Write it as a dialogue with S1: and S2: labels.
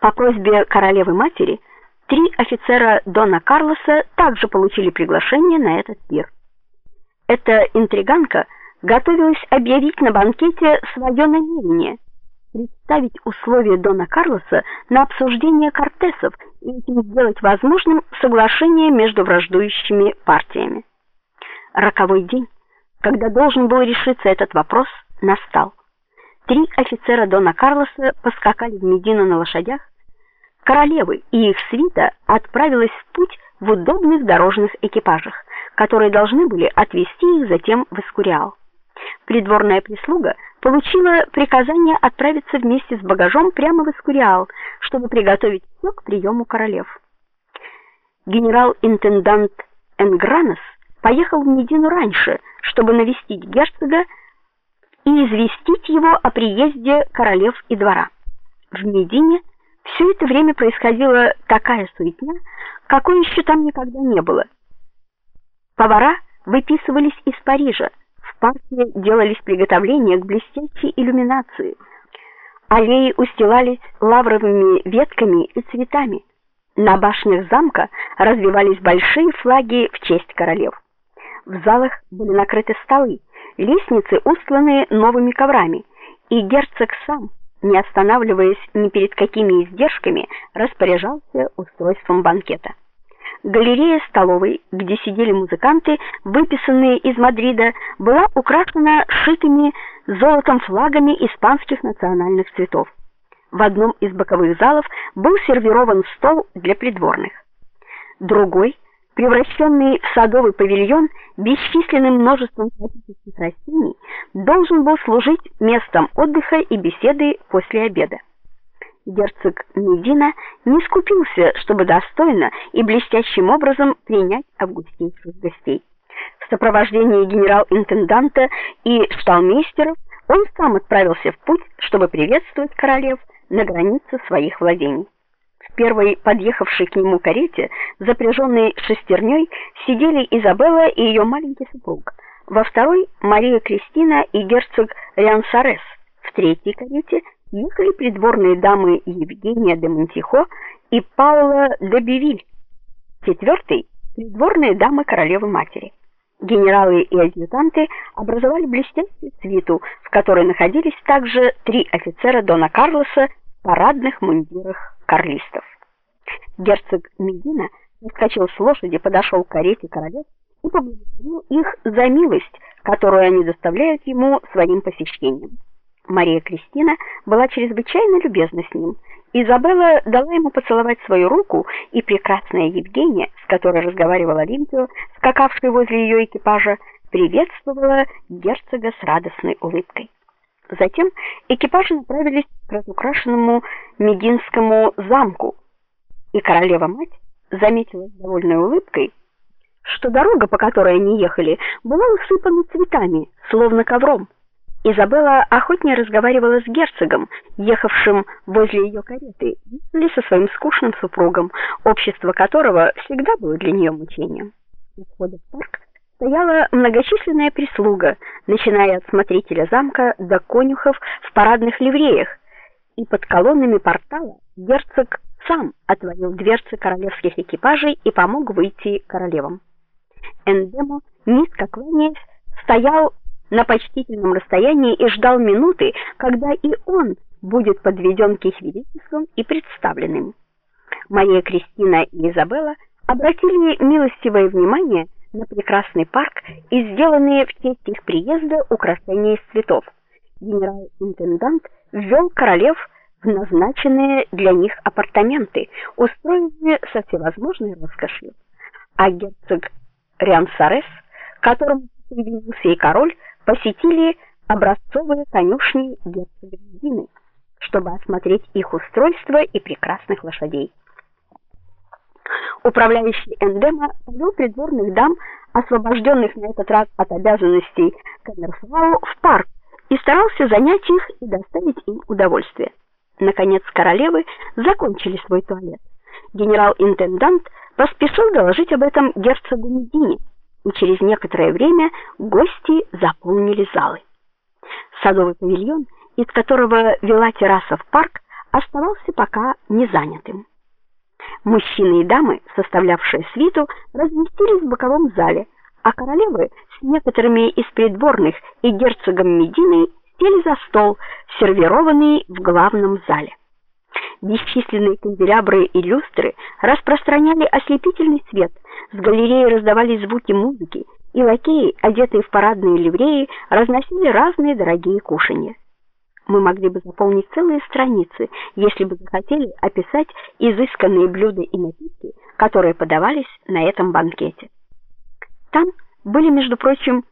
S1: По просьбе королевы-матери три офицера Дона Карлоса также получили приглашение на этот пир. Эта интриганка готовилась объявить на банкете свое намерение представить условия Дона Карлоса на обсуждение кортесов и сделать возможным соглашение между враждующими партиями. Роковой день, когда должен был решиться этот вопрос, настал. Три офицера Дона Карлоса поскакали в Медину на лошадях. Королевы и их свита отправилась в путь в удобных дорожных экипажах, которые должны были отвезти их затем в Эскуриал. Придворная прислуга получила приказание отправиться вместе с багажом прямо в Эскуриал, чтобы приготовить все к приему королев. Генерал-интендант Энгранес поехал в Медину раньше, чтобы навестить герцога и известить его о приезде королев и двора. В Медине все это время происходила такая суетня, какой еще там никогда не было. Повара выписывались из Парижа, в парке делались приготовления к блестящей иллюминации. Аллеи устилались лавровыми ветками и цветами. На башнях замка развивались большие флаги в честь королев. В залах были накрыты столы, лестницы устланы новыми коврами, и герцог сам, не останавливаясь ни перед какими издержками, распоряжался устройством банкета. Галерея столовой, где сидели музыканты, выписанные из Мадрида, была украшена шитыми золотом флагами испанских национальных цветов. В одном из боковых залов был сервирован стол для придворных. Другой превращенный в садовый павильон бесчисленным множеством тропических растений, должен был служить местом отдыха и беседы после обеда. Герцог Медина не скупился, чтобы достойно и блестящим образом принять августейших гостей. В сопровождении генерал-интенданта и шталмейстеров он сам отправился в путь, чтобы приветствовать королев на границе своих владений. В первой подъехавшей к нему карете, запряженной шестерней, сидели Изабелла и ее маленький супруг. Во второй Мария Кристина и герцог Риансарес. В третьей карете ехали придворные дамы Евгения де Монтихо и Паула де Бивиль. В четвертой придворные дамы королевы матери. Генералы и адъютанты образовали блестящую свиту, в которой находились также три офицера дона Карлоса в парадных мундирах карлистов. Герцог Медина соскочил с лошади, подошел к карете королев и поблагодарил их за милость, которую они доставляют ему своим посещением. Мария Кристина была чрезвычайно любезна с ним. Изабелла дала ему поцеловать свою руку, и прекрасная Евгения, с которой разговаривала Олимпио, скакавшая возле ее экипажа, приветствовала герцога с радостной улыбкой. Затем экипажи направились к разукрашенному Мединскому замку, и королева-мать заметила с довольной улыбкой, что дорога, по которой они ехали, была усыпана цветами, словно ковром. Изабелла охотнее разговаривала с герцогом, ехавшим возле ее кареты, или со своим скучным супругом, общество которого всегда было для нее мучением. У в парк стояла многочисленная прислуга, начиная от смотрителя замка до конюхов в парадных ливреях, и под колоннами портала герцог сам отворил дверцы королевских экипажей и помог выйти королевам. Эндемо, низко кланяясь, стоял на почтительном расстоянии и ждал минуты, когда и он будет подведен к их величествам и представлен им. Мария Кристина и Изабелла обратили милостивое внимание на прекрасный парк и сделанные в честь их приезда украшения из цветов. Генерал-интендант ввел королев в назначенные для них апартаменты, устроенные со всевозможной роскошью. А герцог Риансарес, которому присоединился и король, посетили образцовые конюшни герцога Медины, чтобы осмотреть их устройство и прекрасных лошадей. Управляющий Эндема повел придворных дам, освобожденных на этот раз от обязанностей камерфрау, в парк и старался занять их и доставить им удовольствие. Наконец королевы закончили свой туалет. Генерал-интендант поспешил доложить об этом герцогу Медине, и через некоторое время гости заполнили залы. Садовый павильон, из которого вела терраса в парк, оставался пока не занятым. Мужчины и дамы, составлявшие свиту, разместились в боковом зале, а королевы с некоторыми из придворных и герцогом Медины сели за стол, сервированный в главном зале. Бесчисленные канделябры и люстры распространяли ослепительный свет, с галереи раздавались звуки музыки, и лакеи, одетые в парадные ливреи, разносили разные дорогие кушанья. Мы могли бы заполнить целые страницы, если бы захотели описать изысканные блюда и напитки, которые подавались на этом банкете. Там были, между прочим,